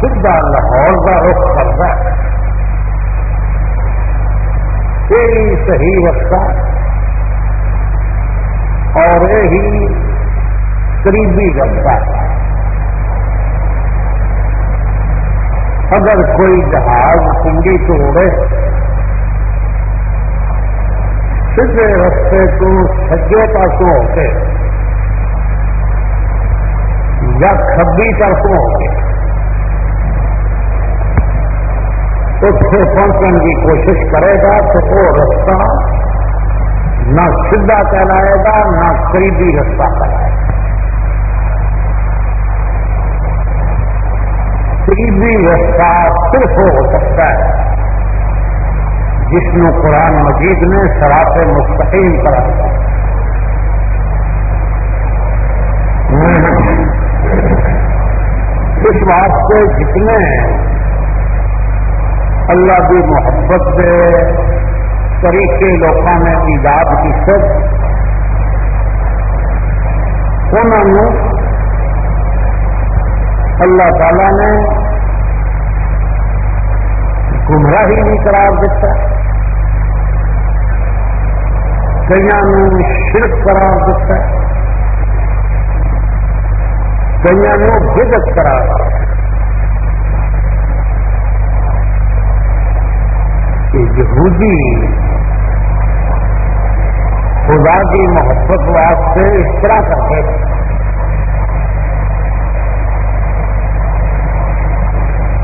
سیدھا لاہور کا رخ کرتا ہے۔ یہی صحیح رستہ اور یہی قریبی رستہ ہے اگر کوئی جہاز کنڈی توڑے، سیدھے رستے کو سجے پاسوں ہو کے یا کبھی پاسوں ہو کے اتنے پہنچنے کی کوشش کرے گا تو وہ رستہ نہ سیدھا کہلائے گا، نہ قریبی رستہ کہلائے گا۔ قریبی رستہ صرف ہو سکتا ہے جس میں قرآن مجید نے سراپ مستقیم کرا اس واسطے جتنے اللہ کی محبت کے طریقے لوگوں نے ایجاد کی سب۔ انہوں اللہ تعالی نے گمراہی بھی قرار دیتا کئی شرک قرار دیتا کئی بدت قرار دیتا یہودی خدا کی محبت واسطے اس طرح کرتے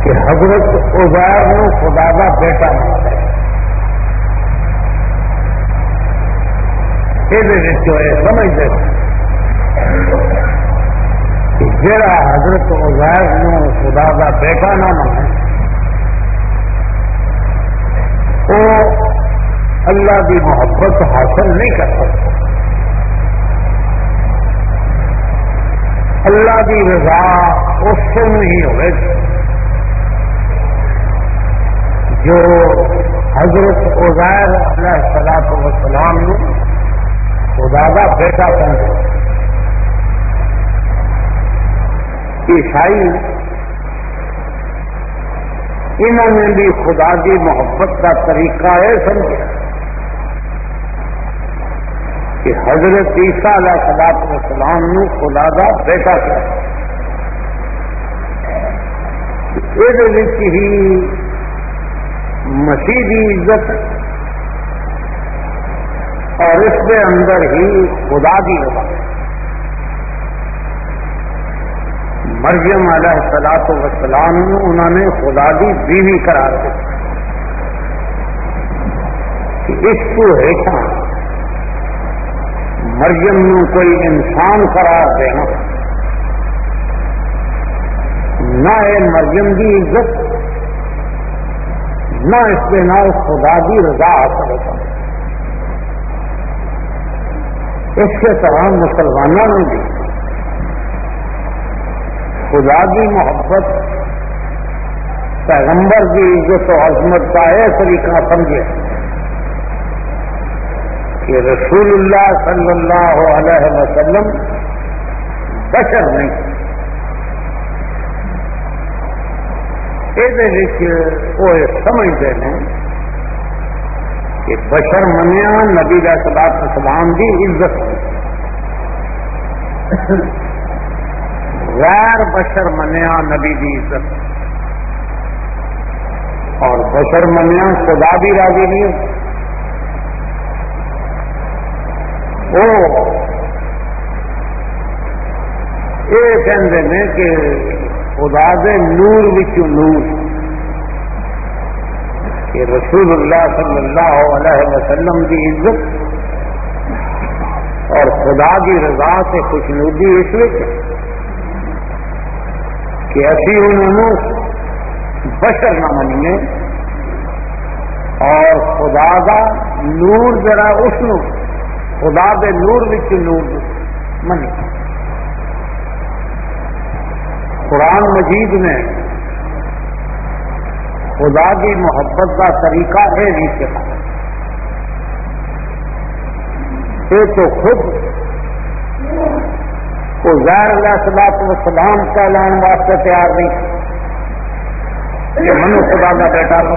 کہ حضرت ازیر نے خدا کا بیٹا مانتا ہے۔ یہ سمجھتے کہ جڑا حضرت ازیر خدا کا بیٹا نہ مانے وہ اللہ کی محبت حاصل نہیں کر سکتا اللہ کی رضا اس سے نہیں ہوئے جو حضرت عزیر علیہ سلاط وسلام نے خدا کا بیٹا سمجھے عیسائی انہوں نے بھی خدا کی محبت کا طریقہ ہے سمجھا کہ حضرت عیسیٰ علیہ صلاح السلام نے خدا کا بیٹا کیا۔ یہ ہی مسیحی عزت اور اس کے اندر ہی خدا کی رضا مریم علیہ سلاط وسلام انہوں نے خدا کی بیوی قرار دی۔ اس کو ہیٹا، مریم نو کوئی انسان قرار دینا۔ نہ ہے مریم کی عزت، نہ اس کے نال خدا کی رضا حاصل ہوتا۔ اس کے طرح مسلمانوں نے بھی خدا کی محبت، پیغمبر کی عزت و عظمت کا یہ طریقہ سمجھے۔ کہ رسول اللہ صلی اللہ علیہ وسلم بشر نہیں۔ یہ سمجھتے ہیں کہ بشر منیا نبی کا سلاط اسلام کی عزت۔ غیر بشر منیا نبی کی عزت. اور بشر منیا خدا بھی راضی نہیں وہ یہ کہتے ہیں کہ خدا دے نور نور. کہ رسول اللہ صلی اللہ علیہ وسلم کی عزت اور خدا کی رضا سے خوش نوی اس لیے کہ ابھی انہوں بشر نہ منیے اور خدا کا نور ذرا اس خدا کے نور نور منی قرآن مجید میں خدا کی محبت کا طریقہ ہے نہیں سکھا یہ تو خود کو زیر اللہ سلاط و سلام کا لان واسطے تیار نہیں۔ کہ منو خدا کا بیٹا لو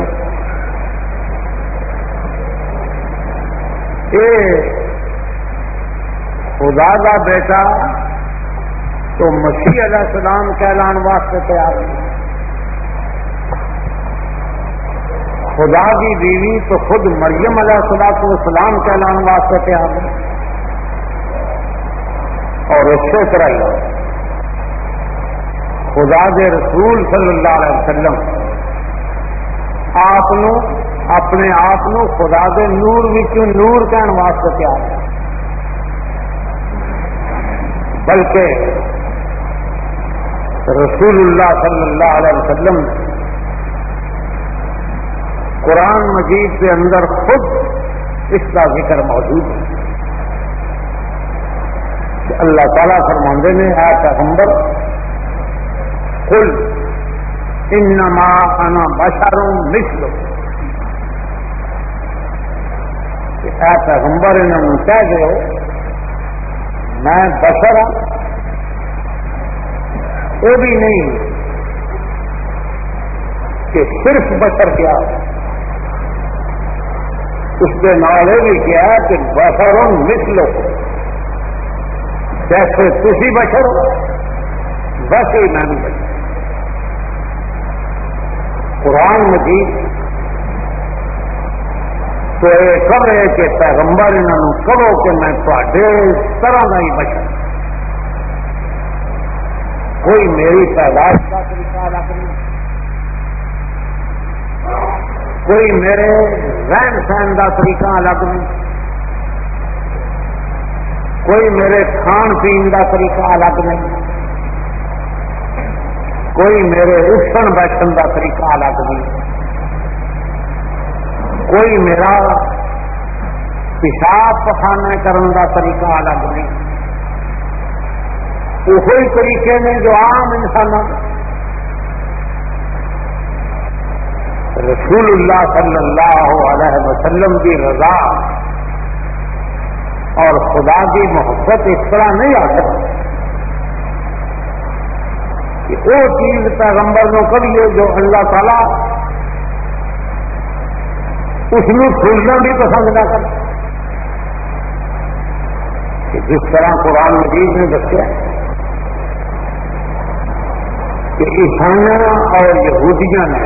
یہ خدا کا بیٹا، تو مسیح علیہ السلام کہلان واسطے تیار ہے خدا کی بیوی تو خود مریم علیہ السلام کو اسلام کہلان واسطے تیار ہے اور اس طرح خدا کے رسول صلی اللہ علیہ وسلم، آپ اپنے آپ خدا کے نور نور کہنے واسطے تیار۔ ہے بلکہ رسول اللہ صلی اللہ علیہ وسلم قرآن مجید کے اندر خود اس کا ذکر موجود ہے۔ اللہ تعالیٰ فرماندے نے ہے پیغمبر کل انما انا بشروں مثل اے پیغمبر، انہوں نے کہہ دو میں بشر ہوں۔ وہ بھی نہیں کہ صرف بشر کیا۔ اس کے نال یہ بھی کیا کہ بشر ہوں مثل جیسے تھی بشر ہو، ویسے ہی میں بھی بشر قرآن مجید تو یہ کب ہے کہ پیغمبر انہوں کہو کہ میں تے طرح کا ہی بچا کوئی میری پیداش کا طریقہ الگ نہیں کوئی میرے رہن سہن کا طریقہ الگ نہیں کوئی میرے کھان پین کا طریقہ الگ نہیں۔ کوئی میرے اٹھن بیٹھن کا طریقہ الگ نہیں۔ کوئی میرا پیشاب پخانا کرنے کا طریقہ الگ نہیں۔ وہی طریقے نے جو عام انسان رسول اللہ صلی اللہ علیہ وسلم کی رضا اور خدا کی محبت اس طرح نہیں آ سکتی کہ وہ چیز پیغمبر نو کریے جو اللہ تعالی اس کھولنا بھی پسند نہ کر کہ جس طرح قرآن مجید نے دسیا کہ عیسائیاں اور یہودیاں نے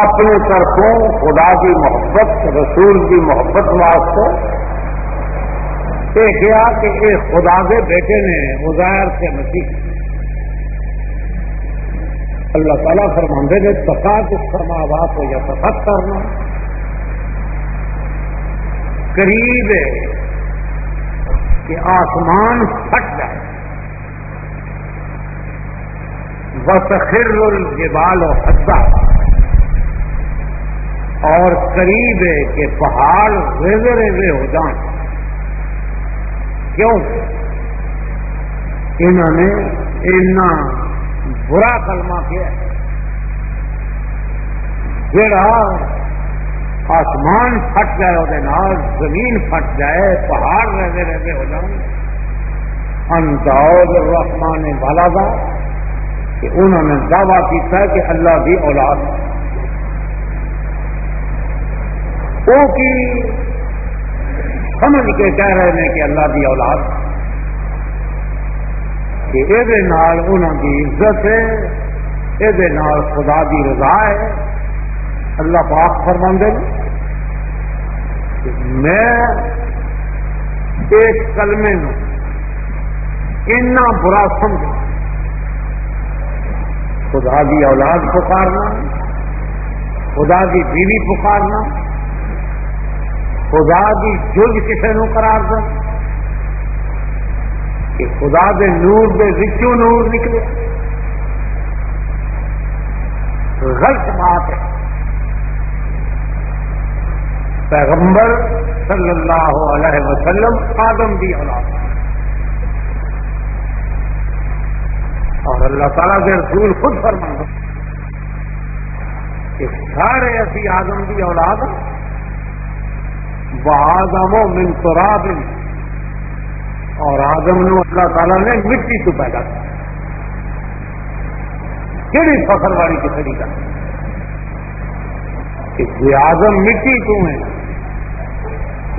اپنے طرفوں خدا کی محبت، رسول کی محبت واسطے یہ کیا کہ یہ خدا کے بیٹے نے ازیر سے مسیح اللہ تعالیٰ فرماندے نے تفا کس فرماوات ہو یا تفت کرنا۔ قریب ہے کہ آسمان پھٹ جائے۔ بسخر الجبال و حدہ اور قریب ہے کہ پہاڑ ریزے ریزے ہو جائیں۔ کیوں؟ انہوں نے اتنا برا کلمہ کیا جڑا آسمان پھٹ جائے وہ زمین پھٹ جائے، پہاڑ رہتے رہتے ہو جائیں۔ انداز رحمان والا تھا کہ انہوں نے دعویٰ کیا کہ اللہ کی اولاد۔ وہ کی سمجھ کے کہہ رہے ہیں کہ اللہ کی اولاد۔ کہ یہ انہوں کی عزت ہے یہ خدا کی رضا ہے۔ اللہ پاک فرما دے میں اس کلمے اتنا برا سمجھ خدا کی اولاد پکارنا، خدا کی بیوی پکارنا خدا کی جلد کسی نو قرار دیں کہ خدا دے نور دے وچوں نور نکلے؟ غلط بات ہے۔ پیغمبر صلی اللہ علیہ وسلم آدم دی اولاد۔ اور اللہ تعالیٰ کے رسول خود فرما کہ سارے ایسی آدم دی اولاد آدم و من تراب۔ اور آدم نو اللہ تعالیٰ نے مٹی تو پیدا کیا۔ کہڑی فخر والی کھڑی کا۔ کہ آزم مٹی تو ہے۔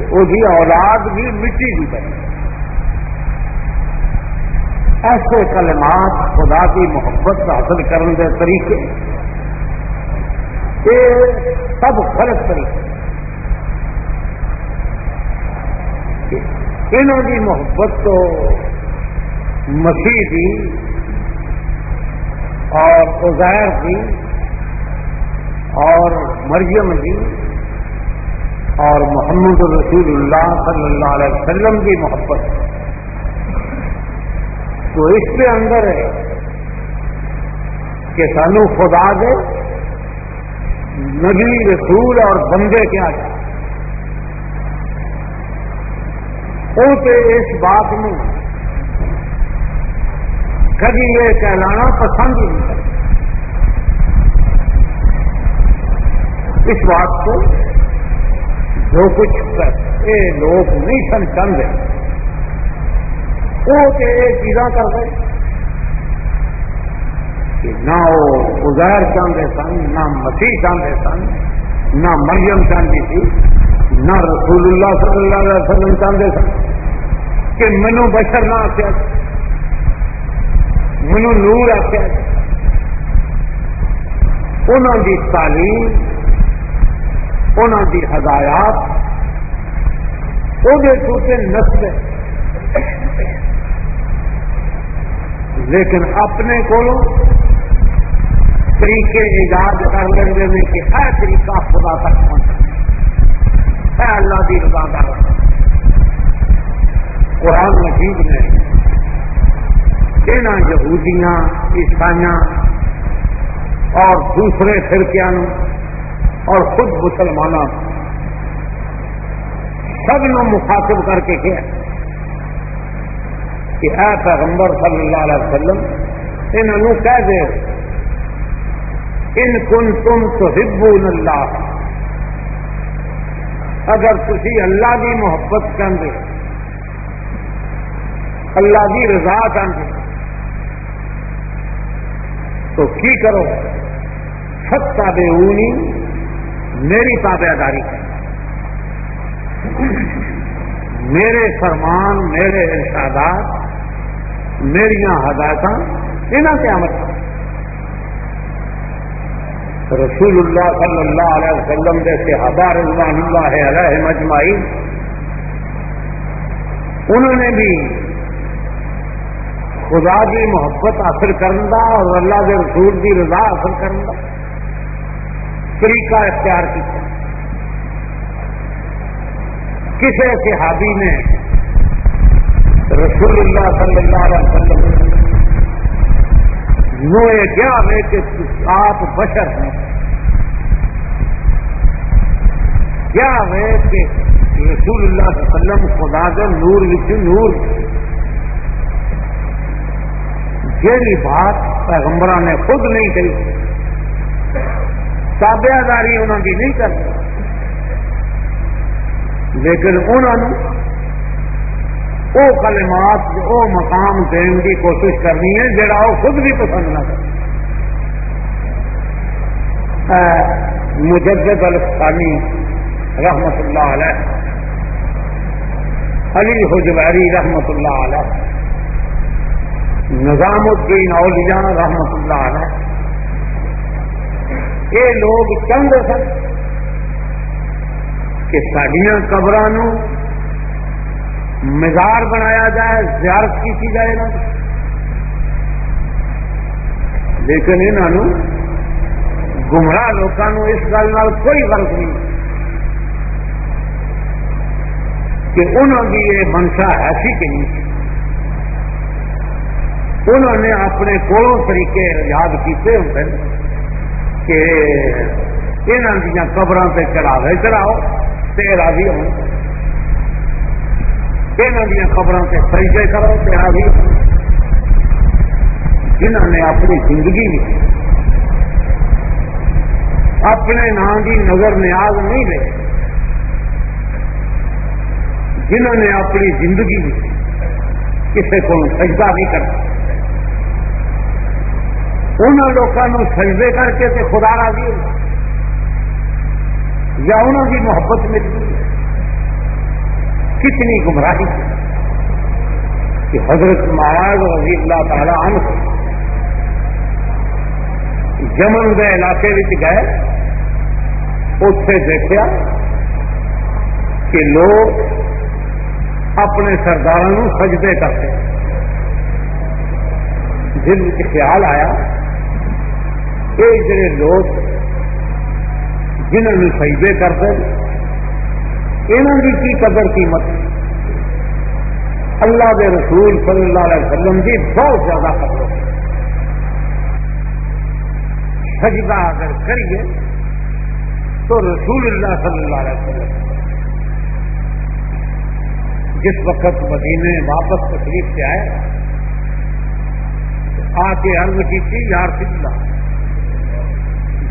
وہ اولاد بھی مٹی کی بنی۔ ایسے کلمات خدا کی محبت حاصل کرنے کے طریقے۔ یہ سب غلط طریقے۔ انہوں کی محبت تو مسیح دی اور ازیر دی اور مریم دی اور محمد رسول اللہ صلی اللہ علیہ وسلم کی محبت۔ تو اس کے اندر ہے کہ سانو خدا دے، نبی رسول اور بندے کیا جائے اس بات میں۔ کبھی یہ کہلانا پسند نہیں کرتا اس بات کو جو کچھ یہ لوگ نہیں سن چاہتے وہ کہ یہ چیزاں کر رہے کہ نہ وہ ازیر چاہتے سن، نہ مسیح چاہتے سن، نہ مریم چاہتی تھی، نہ رسول اللہ صلی اللہ علیہ وسلم چاہتے سن۔ کہ مینو بشر نہ آخیا مینو نور آخیا انہوں کی تعلیم انہوں کی ہدایات وہ نسل لیکن اپنے کو طریقے ایجاد کر لیں کہ ہر طریقہ خدا تک پہنچ ہے اللہ کی رضا دار۔ قرآن مجید میں یہاں یہودیاں، عیسائیاں اور دوسرے فرقیاں اور خود مسلمانوں سب نو مخاطب کر کے کیا کہ اے پیغمبر صلی اللہ علیہ وسلم، انہوں کہہ دے ان کن تم تو ہبو اللہ۔ اگر تھی اللہ کی محبت کرتے اللہ کی رضا چاہتے تو کی کرو؟ ستا بے اونی میری تابے داری میرے فرمان، میرے ارشادات میری ہدایت یہاں سے عمل رسول اللہ صلی اللہ علیہ وسلم جیسے ہزار رضوان اللہ علیہ مجمعی انہوں نے بھی خدا کی محبت حاصل کرنا اور اللہ کے رسول کی رضا حاصل کرنا طریقہ اختیار کیا کسی صحابی نے رسول اللہ صلی اللہ علیہ وسلم نو یہ کیا ہے کہ آپ بشر ہیں۔ کیا ہے کہ رسول اللہ صلی اللہ علیہ وسلم خدا کے نور نور۔ جیڑی بات پیغمبر نے خود نہیں کہی تابیا داری انہوں کی نہیں کرتی لیکن انہوں نے وہ کلمات وہ مقام دین کی کوشش کرنی ہے جڑا وہ خود بھی پسند نہ کر مجدد الفانی رحمت اللہ علیہ، علی حجویری رحمت اللہ علیہ۔ نظام الدین اولیاء رحمت اللہ علیہ۔ یہ لوگ چند سن کہ سڈیا قبر مزار بنایا جائے، زیارت کی جائے نا لیکن انہوں گمراہ لوگوں اس گل کوئی فرق نہیں۔ کہ انہوں کی یہ منشا ایسی کہ نہیں انہوں نے اپنے کولوں طریقے یاد کیتے ہوتے کہ یہاں دیا قبر سے چڑھاوے چڑھاؤ تو راضی ہو یہاں دیا قبر سے سجدے کرو تو راضی ہو جنہوں نے اپنی زندگی میں اپنے نام کی نظر نیاز نہیں لے۔ جنہوں نے اپنی زندگی کسی کو سجدہ نہیں کرتا انہوں لوگوں سجدے کر کے تے خدا راضی ہو۔ یا انہوں کی محبت ملتی ہے کتنی گمراہی کہ حضرت مہاراج رضی اللہ تعالی عنہ جمن کے علاقے گئے اتے دیکھا کہ لوگ اپنے سردار سجدے کرتے۔ دل خیال آیا یہ جڑے لوگ جنہوں سجدے کرتے انہوں کی کی قدر قیمت؟ اللہ کے رسول صلی اللہ علیہ وسلم کی بہت زیادہ قدر۔ سجدہ اگر کریے تو رسول اللہ صلی اللہ علیہ وسلم جس وقت مدینے واپس تکلیف سے آئے، آ کے عرض کی تھی یار سلا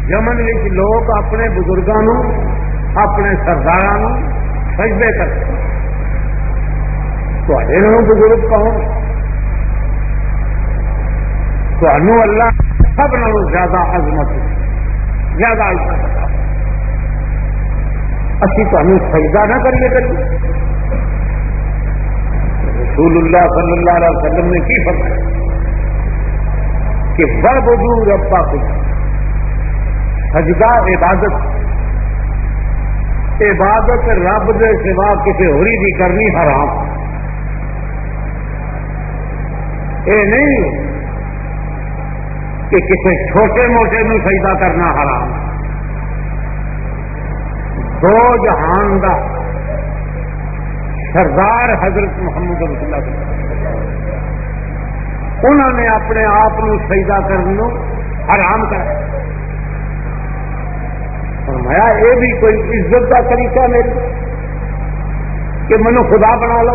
جمن لوگ اپنے بزرگوں اپنے سردار سجدے کرتے بزرگ کہوں اللہ سب نو زیادہ عظمت، زیادہ عزمت اسی تمہیں سجدہ نہ کریے کریے رسول اللہ صلی اللہ علیہ وسلم نے کی فرمایا؟ کہ بڑ بزرگ ربا کو سجدہ، عبادت۔ عبادت رب کے سوا کسی ہوری بھی کرنی حرام۔ یہ نہیں کہ کسی چھوٹے موٹے نو سجدہ کرنا حرام۔ دو جہان دا سردار حضرت محمد رسول اللہ انہوں نے اپنے آپ سجدہ کرنے حرام کر۔ فرمایا، یہ بھی کوئی عزت کا طریقہ میرے کہ منو خدا بنا لو۔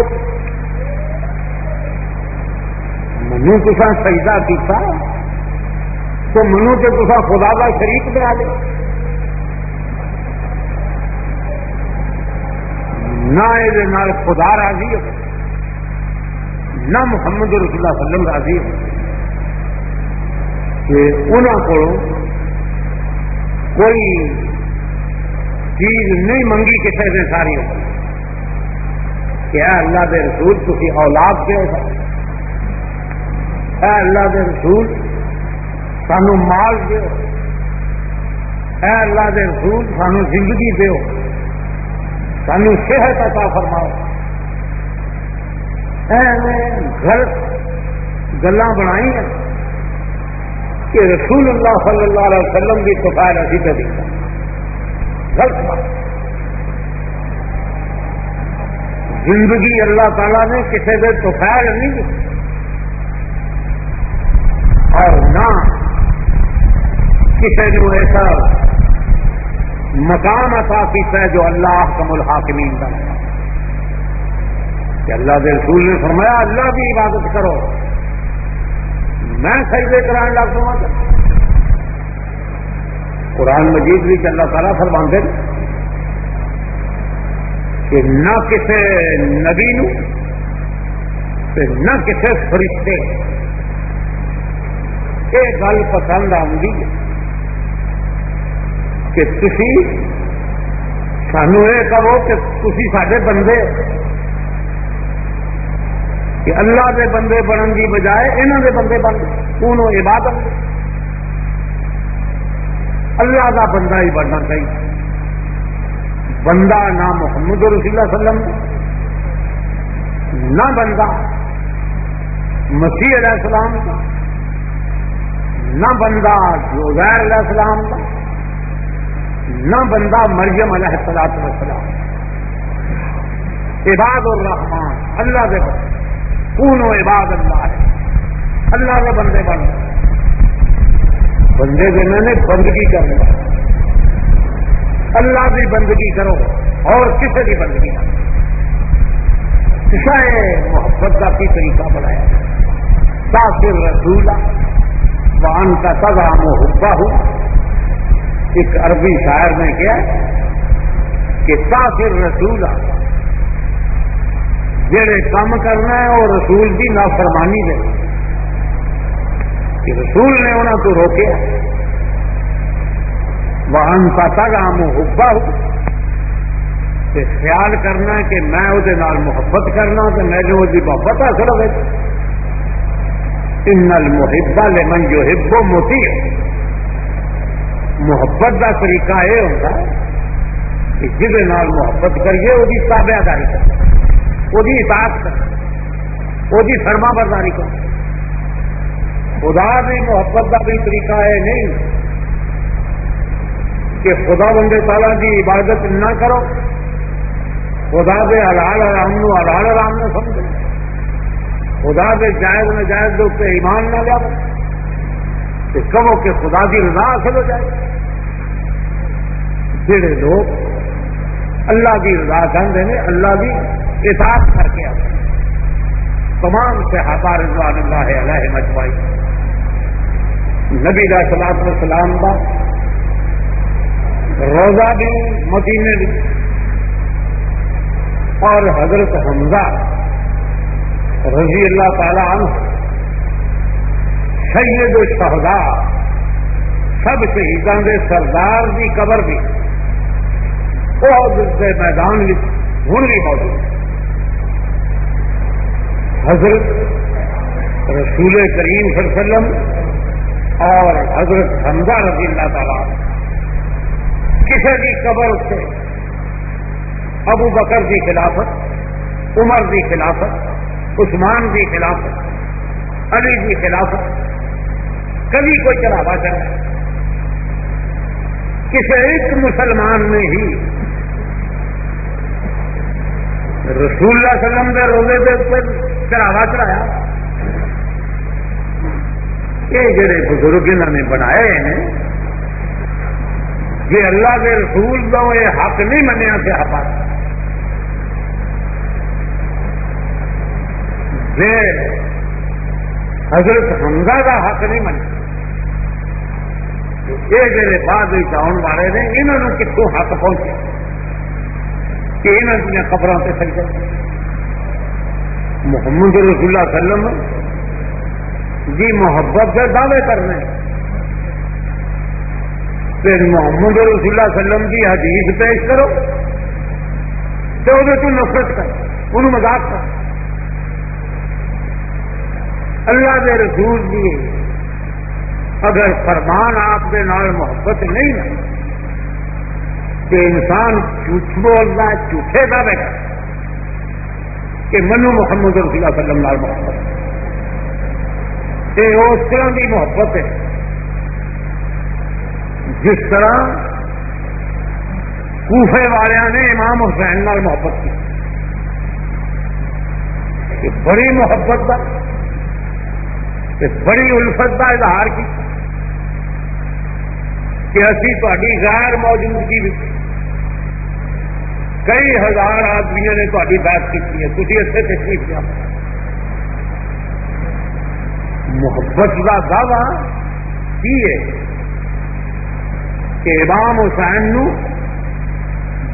منو کسا سجدہ کیتا تو منو تو تصا خدا کا شریک بنا دے نہ یہ خدا راضی ہو، نہ محمد رسول اللہ صلی اللہ علیہ وسلم راضی ہو۔ کہ انہوں کو کوئی چیز نہیں منگی کسی نے ساری ہو کہ اے اللہ دے رسول تھی اولاد دے اے اللہ دے رسول، سانو مال دو اے اللہ دے رسول، سانو زندگی دو سانو صحت عطا فرماؤ۔ غلط گلا بنائی ہیں کہ رسول اللہ صلی اللہ علیہ وسلم کی سفید ابھی تو دیکھا غلط بات۔ زندگی اللہ تعالی نے کسی دن توفیل نہیں دی۔ اور نہ کسی نے ایسا مقام عطا کیتا ہے جو اللہ کم الحاکمین کا۔ کہ اللہ کے رسول نے فرمایا، اللہ کی عبادت کرو۔ میں سجدے کران لگ دوں قرآن مجید بھی اللہ تعالیٰ فرما دے کہ نہ کسی نبی نو نہ کسی فرشتے یہ گل پسند آؤں کہ تھی سانو یہ کہو کہ تھی سارے بندے کہ اللہ دے بندے بننے کی بجائے انہوں دے بندے بن ان عبادت اللہ کا بندہ ہی بننا چاہیے۔ بندہ نہ محمد رسول اللہ وسلم، نہ بندہ مسیح علیہ السلام کا، نہ بندہ زیر علیہ السلام کا، نہ بندہ مریم علیہ السلام وسلام عباد الرحمان اللہ کے کون عباد اللہ ہے؟ اللہ کے بندے بن۔ بندے میں نے بندگی کرنا اللہ کی بندگی کرو اور کسی کی بندگی کرو۔ محبت کا کی طریقہ بنایا تاثر رسولہ وان کا سزا محبہ ہوں ایک عربی شاعر نے کیا کہ کافر رسول جڑے کام کرنا ہے اور رسول کی نافرمانی دے۔ کہ رسول نے انہوں تو روکیا۔ وہن کا رام حبا خیال کرنا کہ میں وہ محبت کرنا تو میرے وہ محبت حاصل ہوئے۔ ان المحبا لمن جو ہبو موتی محبت کا طریقہ یہ ہوتا کہ جہد محبت کریے وہ تابع داری کر وہ اطاعت کر وہ فرما برداری کر خدا بھی محبت کا بھی طریقہ ہے، نہیں۔ کہ خدا بندے تعالیٰ کی عبادت نہ کرو۔ خدا دے حلال آرام نو حلال آرام نہ سمجھو۔ خدا دے جائز نہ جائز دے اتنے ایمان نہ لیا کہ کہو کہ خدا کی رضا حاصل ہو جائے۔ جڑے لوگ اللہ کی رضا چاہتے ہیں، اللہ کی اطاعت کر کے آتے تمام صحابہ رضوان اللہ علیہ مجموعی نبی علیہ سلاد سلام کا روزہ بھی مدینے بھی اور حضرت حمزہ رضی اللہ تعالی عنہ، سید شہدا سب شہیدان دے سردار کی قبر بھی بہت میدان ہوں بھی موجود حضرت رسول کریم صلی اللہ علیہ وسلم اور حضرت حمزہ رضی اللہ تعالیٰ کسی کی قبر سے ابو بکر کی خلافت، عمر کی خلافت، عثمان کی خلافت، علی کی خلافت، کبھی کوئی چڑھاوا چلا کسی ایک مسلمان نے ہی رسول اللہ علیہ وسلم کے روزے کے اوپر چڑھاوا چڑھایا۔ یہ جڑے بزرگ انہوں نے بنائے ہیں، یہ اللہ کے رسول کا یہ حق نہیں منیا صحابہ یہ حضرت حمزہ کا حق نہیں منیا۔ یہ جڑے بعد آن والے نے انہوں نے کتوں حق پہنچے؟ کہ انہوں دیا خبروں سے چل محمد رسول اللہ وسلم جی محبت سے دعوے کرنے۔ پھر محمد رسول اللہ علیہ وسلم کی حدیث پیش کرو، تو وہ نفرت کر، انہوں مذاق کر۔ اللہ کے رسول کی اگر فرمان آپ کے نال محبت نہیں نا کہ انسان جھوٹ بولنا جھوٹے دعوے کر، کہ منو محمد رسول اللہ علیہ وسلم نال محبت۔ یہ اس طرح کی محبت ہے۔ جس طرح کوفے والوں نے امام حسین نال محبت کی۔ بڑی محبت کا بڑی الفت کا اظہار کی۔ کہ اسی تاری غیر موجودگی کئی ہزار آدمی نے تاری بات کی ہے۔ تھی اتنے تشریف کیا محبت کا دعوی کی ہے کہ امام حسین نو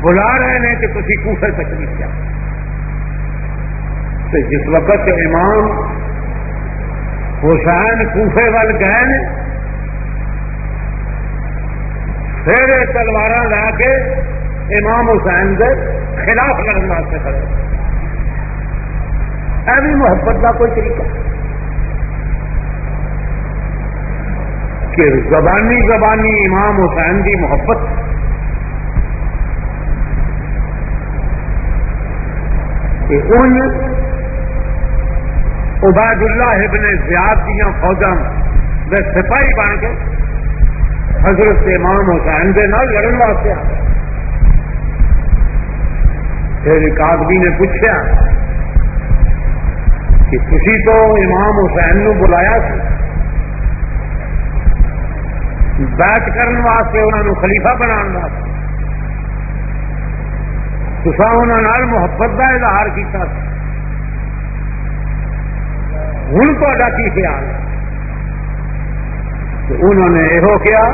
بلا رہے ہیں کہ تھی کوفے تکلیف کیا۔ تو جس وقت امام حسین کوفے وال گئے پھر تلوار لا کے امام حسین کے خلاف لڑنے واسطے کھڑے۔ بھی محبت کا کوئی طریقہ۔ کہ زبانی زبانی امام حسین کی محبت ان عبید اللہ ابن زیاد دیا فوجا میں سپاہی بن کے حضرت امام حسین کے نال لڑن واسطے آ پھر ایک آدمی نے پوچھا کہ تھی تو امام حسین نو بلایا سی؟ بیت کرنے واسطے انہوں نے خلیفہ بنا واسطے۔ تصا انہوں محبت کا اظہار کیا ہوں تا کی خیال انہوں نے یہ کیا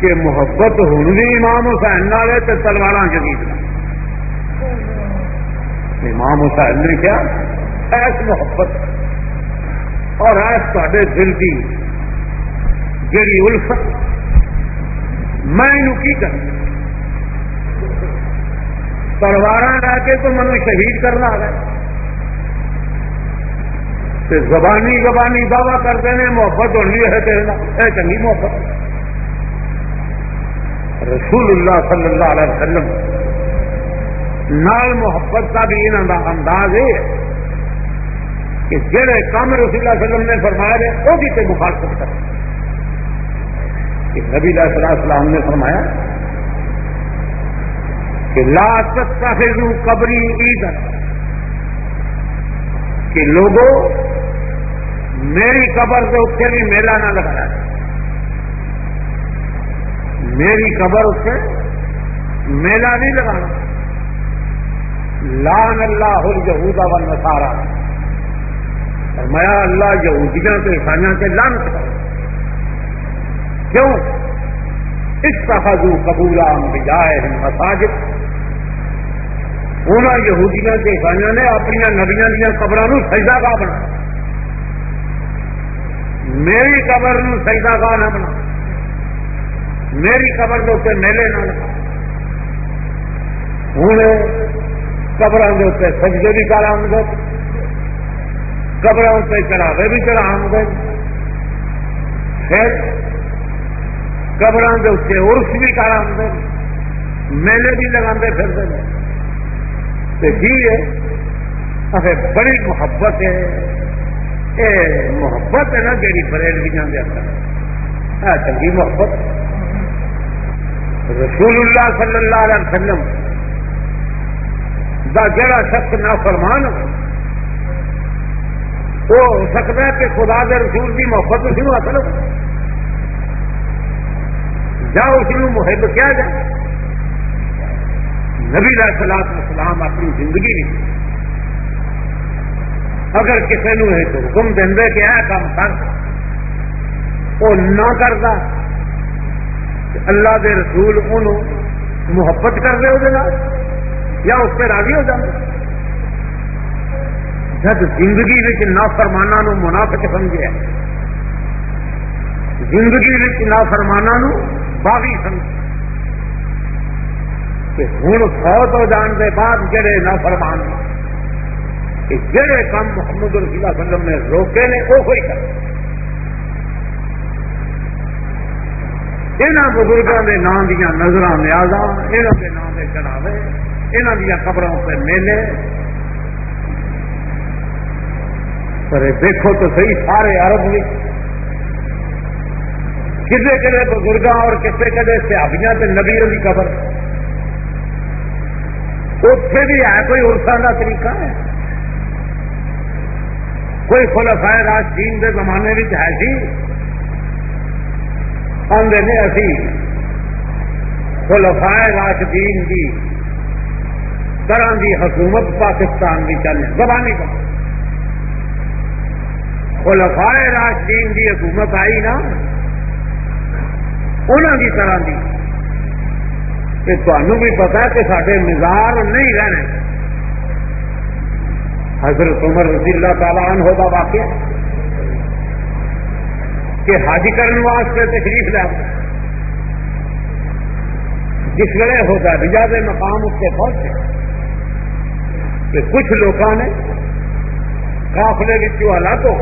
کہ محبت ہوں بھی امام حسین نال ہے تو تلوار جدید امام حسین نے کیا؟ ایس محبت۔ اور آج تے دل کی جیڑی الفت میں کی کر تلوار لا کے تو منو شہید کرنا ہے۔ زبانی زبانی دعوی کرتے ہیں، محبت ہونی ہے چنگی محبت۔ رسول اللہ صلی اللہ علیہ وسلم، نال محبت کا بھی انہوں کا انداز یہ ہے کہ جہے کام رسول اللہ وسلم نے فرمایا ہے، وہ بھی مخالفت کر کہ نبی علیہ السلام نے فرمایا کہ لا تتخذوا قبری عید کہ لوگوں میری قبر کے اتنے بھی یعنی میلہ نہ لگایا۔ میری قبر اتنے میلہ نہیں لگانا۔ لان اللہ یہودا و نسارا میں اللہ یہودیاں کے عیسائیوں کے لانت کروں کیوں؟ اس تحزو قبولہ بجائے مساجد۔ انہوں یہودیاں کے عیسائیوں نے اپنی نبیاں دیا قبروں سجدہ گاہ بنا۔ میری قبر سجدہ گاہ نہ بنا۔ میری قبر کے اتنے میلے نہ لگا۔ ہوں قبر کے اتنے سجدے بھی کر آؤں قبر اتنے چڑھاوے بھی چڑھا گے۔ پھر قبر اتنے ارس بھی کر آدھے میلے بھی لگا پھرتے ہیں۔ جی ہے؟ بڑی محبت ہے۔ یہ محبت ہے نا جی بریلویاں کے اندر۔ ہے چنگی محبت۔ رسول اللہ صلی اللہ علیہ وسلم دا جڑا شخص نہ فرمان وہ ہو سکتا ہے کہ خدا کے رسول کی محبت اسی حاصل ہو۔ جا اس محب کیا جائے؟ نبی علیہ سلاد اسلام اپنی زندگی اگر کسی نے حکم دے کہ یہ کام کر وہ نہ کرتا اللہ دے رسول انہوں محبت کر رہے وہ یا اس سے راضی ہو جاتے جب زندگی نافرمانا نو منافق سمجھے، زندگی نافرمانا نو باغی سمجھے کہ ہوں فوت ہو جان کے بعد جڑے نہ فرمان کہ جڑے کام محمد رسول اللہ وسلم نے روکے نے، وہ کوئی کر یہاں بزرگوں کے نام دیا نظر نیازا یہاں کے نام کے چڑھاوے یہاں دیا قبروں سے میلے۔ پر دیکھو تو صحیح سارے عرب بھی کسی کسی بزرگوں اور کسی کسی سیابیاں نبیوں کی قبر۔ اتے بھی ہے کوئی ارسان کا طریقہ ہے۔ کوئی خلفائے راشدین کے زمانے میں ہے جی۔ سی آدھے نے اسی خلفائے راشدین کی طرح کی حکومت پاکستان کی چلے زبانی کا خلفائے راشدین کی حکومت آئی نا۔ انہوں کی طرح کی کہ تمہوں بھی پتا کہ سارے مزار نہیں رہنے حضرت عمر رضی اللہ تعالیٰ عنہ ہوگا واقع کہ حج کرنے واسطے تشریف لیا جس ویلے ہوتا رجا کے مقام اس سے پہنچے کہ کچھ لوگوں نے کافلے الگ ہو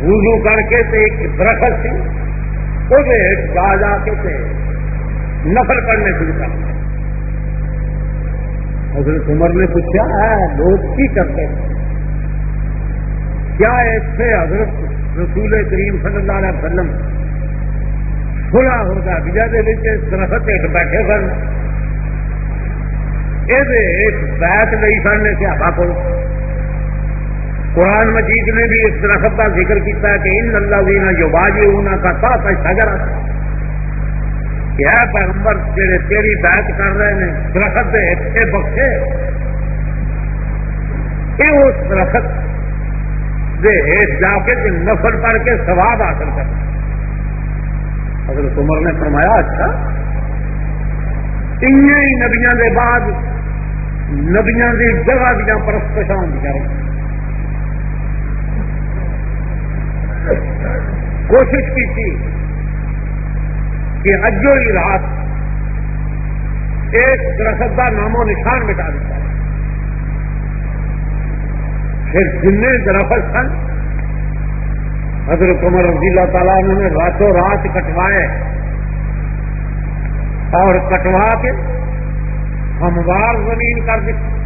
وضو کر کے ایک درخت سی وہ جا جا کے نفل پڑھنے شروع کر حضرت عمر نے پوچھا ہے لوگ کی کرتے ہیں کیا ایسے حضرت رسول کریم صلی اللہ علیہ وسلم کھلا ہوگا بجا دے درخت ایک بیٹھے سن۔ یہ بیت نہیں سن نے سیابا کو قرآن مجید نے بھی اس درخت کا ذکر کیا کہ ان اللہ دینا جو باجی انہوں کا تا شجر کیا پیغمبر، جڑے تیری بیعت کر رہے ہیں، درخت کے بخشے۔ یہ اس درخت دے جا کے نفل پڑھ کے سواب حاصل کر حضرت عمر نے فرمایا اچھا۔ ان نبیاں دے بعد نبیاں دی جگہ دیا پرستشاں دی کوشش کی تھی کہ اجو رات ایک درخت کا نام و نشان مٹا دیتا ہے۔ پھر جن درخت سن حضرت عمر رضی اللہ تعالیٰ انہوں نے راتوں رات کٹوائے اور کٹوا کے ہموار زمین کر دی۔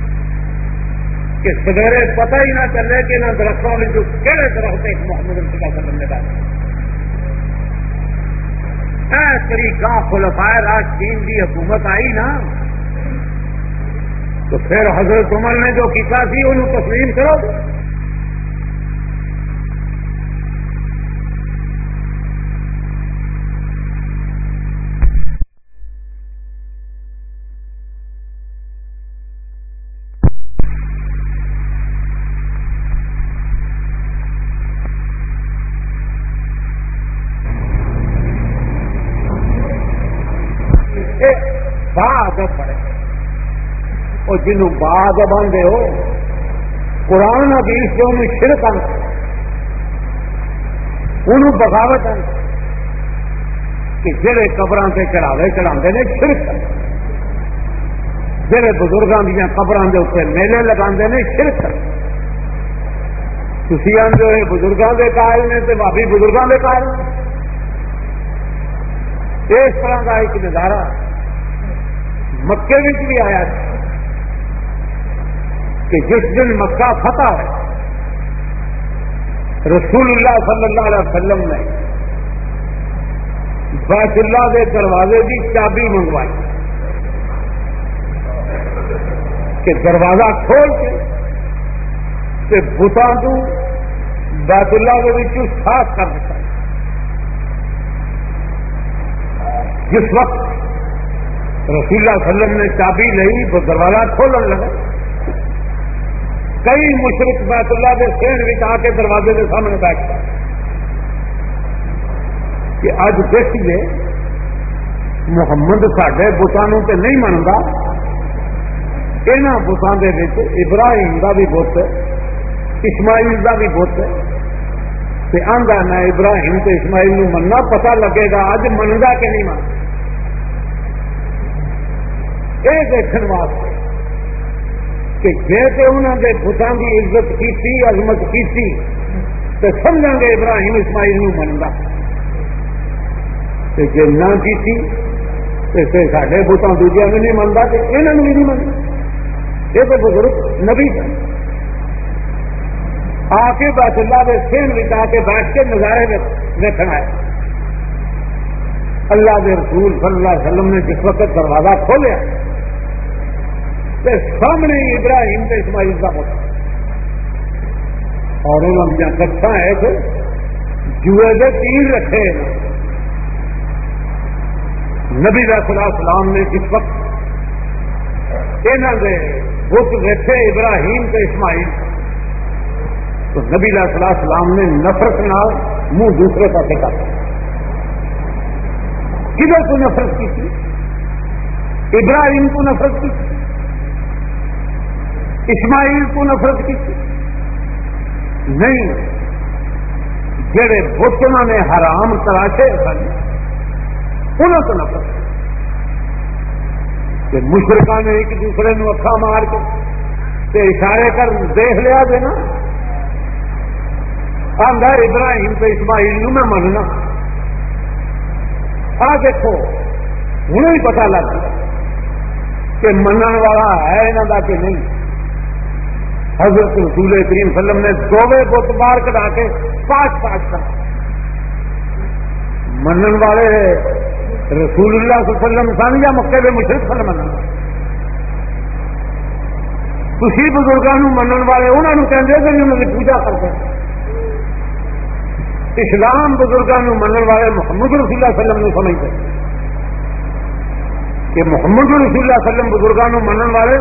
کہ بغیر پتہ ہی نہ چلے کہ نہ درختوں میں جو کہڑے درخت ایک محمد رسول اللہ وسلم نے ڈالے طریقہ خلفائے راج چین کی حکومت آئی نا، تو پھر حضرت عمر نے جو کیا تھی انہوں تسلیم کرو۔ جنوں بعد باندھے ہو، قرآن حدیث جو انہوں شرک ان انہوں بغاوت ان کہ جہے قبر سے چڑھاوے چڑھا نے شرک جہے بزرگوں دیا قبر کے اتنے میلے لگا نے شرک تھی آدھے ہوئے بزرگوں کے قائل نے تو بابی بزرگوں کے قائل نے۔ اس طرح کا ایک نظارہ مکے بھی آیا۔ کہ جس دن مکہ فتح ہے، رسول اللہ صلی اللہ علیہ وسلم نے بیت اللہ کے دروازے کی چابی منگوائی۔ کہ دروازہ کھول کے بتان کو بیت اللہ کے صاف کر دیتا۔ جس وقت رسول اللہ علیہ وسلم نے چابی لی تو دروازہ کھولنے لگا کئی مشرق بیت اللہ کے سین بھی آ کے دروازے کے سامنے بیٹھ گئے۔ کہ اج دیکھیے، محمد سڈے بتانوں سے نہیں منگا یہاں بتان کے ابراہیم کا بھی بت ہے، اسماعیل کا بھی بت ہے۔ میں ابراہیم تو اسماعیل نو مننا پتا لگے گا اج منگا کہ نہیں من یہ دیکھنے واسطے کہ جی تو انہوں نے بتان کی عزت کی عظمت کی تو سمجھا گے ابراہیم اسماعیل نو منگا جی نہ کی سارے بتان دوجیا بھی نہیں منگا تو یہاں بھی نہیں منگا یہ تو بزرگ، نبی تھا آ کے بیت اللہ کے سین آ کے بیٹھ کے نظارے دیکھنا ہے اللہ کے رسول صلی اللہ علیہ وسلم نے جس وقت دروازہ کھولیا سامنے ابراہیم کے اسماعیل کا پتا اور انہوں نے کچھ ہے کہ جوئے کے تیر رکھے۔ نبی صلاح سلام نے جس وقت یہاں کے بت رکھے ابراہیم کے اسماعیل۔ تو نبی صلاح سلام نے نفرت نال منہ دوسرے پاس کر کدھر کو نفرت کی تھی؟ ابراہیم کو نفرت کی تھی؟ اسماعیل کو نفرت کی تھی۔ نہیں، جڑے بتوں نے حرام تراشے سن انہوں کو نفرت کہ مشرقہ نے ایک دوسرے نو اکھا مار کے تے اشارے کر دیکھ لیا دینا آدھا ابراہیم تو اسماعیل نو میں مننا۔ آ دیکھو ہوں ہی پتا لگ کہ منن والا ہے یہاں کا کہ نہیں۔ حضرت رسول کریم وسلم نے دوے بت بار کٹا کے پاس پاس کر منن والے رسول اللہ صلی اللہ علیہ وسلم سن یا مکے کے مشرق سن من تھی بزرگوں منن والے انہوں نے کہیں کہ انہوں کی پوجا کرتے اسلام بزرگوں منن والے محمد رسول اللہ علیہ وسلم سمجھتے کہ محمد رسول اللہ علیہ وسلم بزرگوں منن والے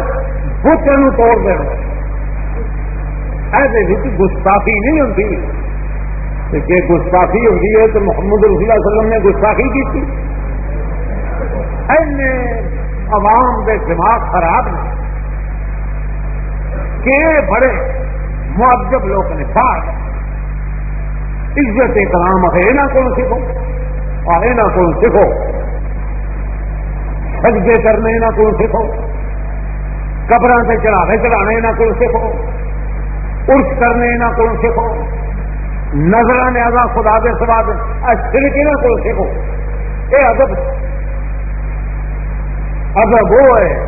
بتوں توڑ دیں گستاخی نہیں ہوتی کہ گستاخی ہوتی ہے تو محمد رسول اللہ وسلم نے گستاخی کی تھی۔ عوام کے دماغ خراب نے کہ بڑے معذب لوگ نے باہر عزت احترام ہے یہاں کو سیکھو اور یہاں کو سیکھو سجدے کرنے یہاں کو سیکھو قبر سے چڑھاوے چڑھانے یہاں کو سیکھو ارس کرنے یہاں کو سیکھو۔ نظر نیازا خدا دے سواد۔ سرک یہاں کو سیکھو۔ یہ ادب۔ ادب وہ ہے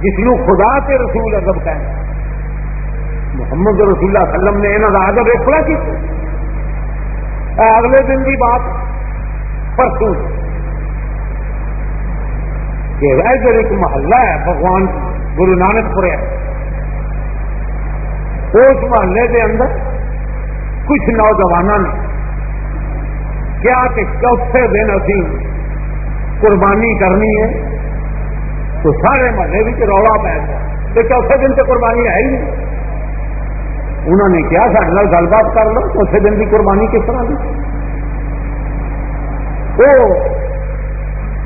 جس نو خدا کے رسول ادب کہ محمد رسول اللہ وسلم نے یہاں کا ادب ایک بڑا کی اگلے دن کی بات پرسوں۔ کہ ایک محلہ ہے، بھگوان گرو نانک پور اس محلے کے اندر کچھ نوجوانوں نے کیا کہ چوتھے دن ابھی قربانی کرنی ہے تو سارے محلے بھی رولا پی گیا۔ کہ چوتھے دن تو قربانی ہے ہی نہیں۔ انہوں نے کیا سارے گل بات کر لو، چوتھے دن کی قربانی کس طرح کی وہ